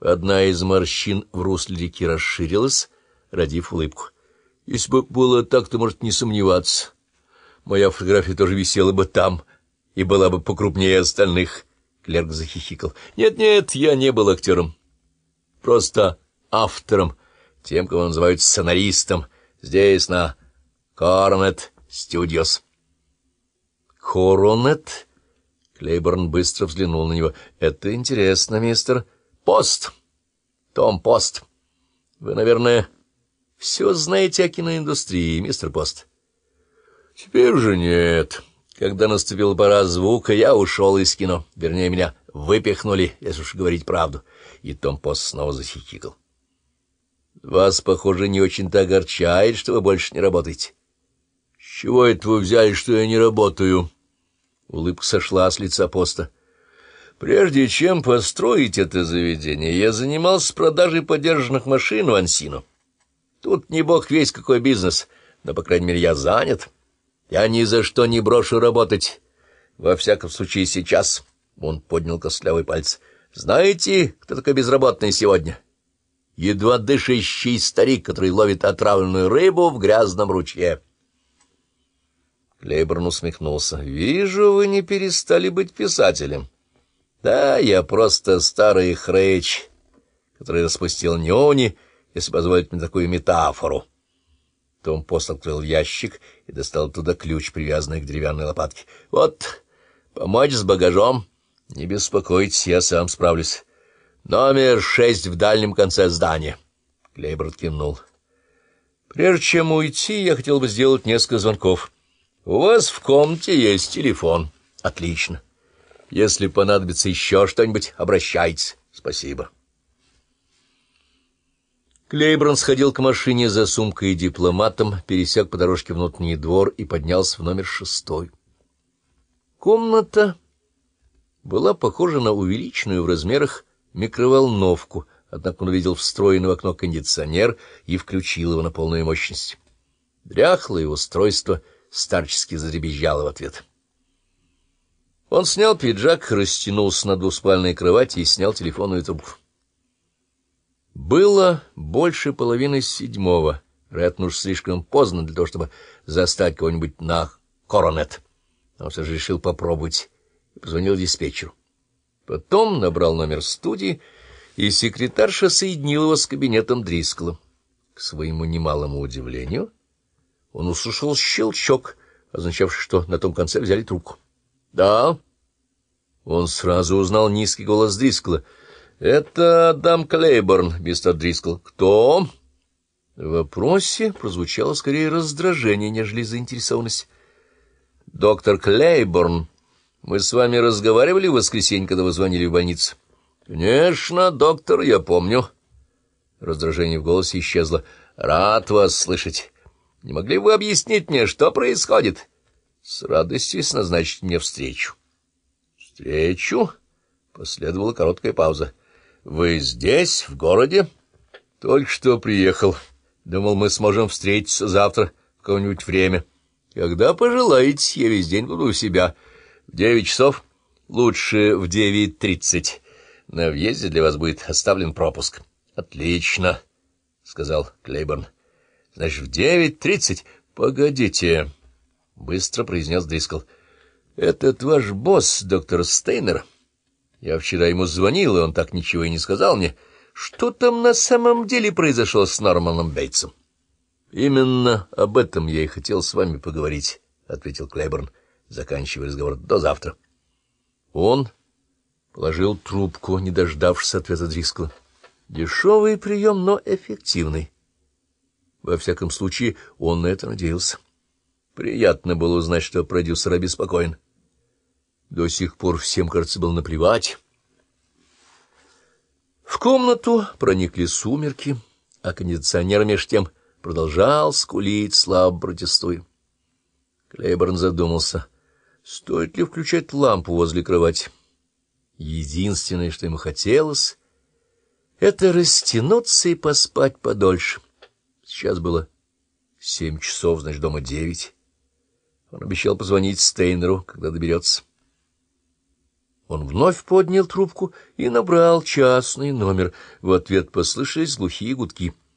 Одна из морщин в русле реки расширилась, родив улыбку. Если бы было так, то, может, не сомневаться. Моя фотография тоже висела бы там и была бы покрупнее остальных. Клерк захихикал. Нет-нет, я не был актером. Просто автором, тем, кого называют сценаристом, здесь на Коронет Студиос. Коронет? Клейборн быстро взглянул на него. Это интересно, мистер Пост. Том Пост. Вы, наверное, все знаете о киноиндустрии, мистер Пост. Теперь же нет. Когда наступила пора звука, я ушел из кино. Вернее, меня выпихнули, если уж говорить правду. И Том Пост снова захихикал. Вас, похоже, не очень-то огорчает, что вы больше не работаете. — С чего это вы взяли, что я не работаю? Улыбка сошла с лица Поста. — Прежде чем построить это заведение, я занимался продажей подержанных машин в Ансино. Тут не бог весь какой бизнес, но, по крайней мере, я занят. Я ни за что не брошу работать. Во всяком случае, сейчас. Он поднял костлявый палец. Знаете, кто такой безработный сегодня? Едва дышащий старик, который ловит отравленную рыбу в грязном ручье. Клейборн усмехнулся. «Вижу, вы не перестали быть писателем». «Да, я просто старый хрыч, который распустил нюни, если позволить мне такую метафору». Том Пост открыл ящик и достал туда ключ, привязанный к деревянной лопатке. — Вот, помочь с багажом. Не беспокойтесь, я сам справлюсь. Номер шесть в дальнем конце здания. Клейборд кивнул. — Прежде чем уйти, я хотел бы сделать несколько звонков. У вас в комнате есть телефон. Отлично. Если понадобится еще что-нибудь, обращайтесь. Спасибо. — Клейброн сходил к машине за сумкой и дипломатом, пересек по дорожке внутренний двор и поднялся в номер шестой. Комната была похожа на увеличенную в размерах микроволновку, однако он увидел встроенный в окно кондиционер и включил его на полную мощность. Дряхлое устройство старчески заребезжало в ответ. Он снял пиджак, растянулся на двуспальной кровати и снял телефонную трубку. Было больше половины седьмого, вероятно, уж слишком поздно для того, чтобы застать кого-нибудь на коронет. Он все же решил попробовать позвонил диспетчеру. Потом набрал номер студии, и секретарша соединила его с кабинетом Дрискла. К своему немалому удивлению он услышал щелчок, означавший, что на том конце взяли трубку. — Да. Он сразу узнал низкий голос Дрискла —— Это Адам Клейборн, мистер Дрискл. — Кто? В вопросе прозвучало скорее раздражение, нежели заинтересованность. — Доктор Клейборн, мы с вами разговаривали в воскресенье, когда вы звонили в больницу? — Конечно, доктор, я помню. Раздражение в голосе исчезло. — Рад вас слышать. Не могли бы вы объяснить мне, что происходит? — С радостью назначить мне встречу. — Встречу? Последовала короткая пауза. Вы здесь, в городе? Только что приехал. Думал, мы сможем встретиться завтра в какое-нибудь время. Когда пожелаете, я весь день буду у себя. В девять часов? Лучше в девять тридцать. На въезде для вас будет оставлен пропуск. Отлично, — сказал Клейборн. Значит, в девять тридцать? Погодите, — быстро произнес Дрискл. Этот ваш босс, доктор Стейнер... Я вчера ему звонил, и он так ничего и не сказал мне. Что там на самом деле произошло с Норманом Бейтсом? — Именно об этом я и хотел с вами поговорить, — ответил Клейборн, заканчивая разговор. — До завтра. Он положил трубку, не дождавшись ответа Дрискла. Дешевый прием, но эффективный. Во всяком случае, он на это надеялся. Приятно было узнать, что продюсер обеспокоен. — до сих пор всем, кажется, было наплевать. В комнату проникли сумерки, а кондиционер меж тем продолжал скулить, слабо протестуя. Клейборн задумался, стоит ли включать лампу возле кровати. Единственное, что ему хотелось, — это растянуться и поспать подольше. Сейчас было семь часов, значит, дома девять. Он обещал позвонить Стейнеру, когда доберется. Он вновь поднял трубку и набрал частный номер. В ответ послышались глухие гудки —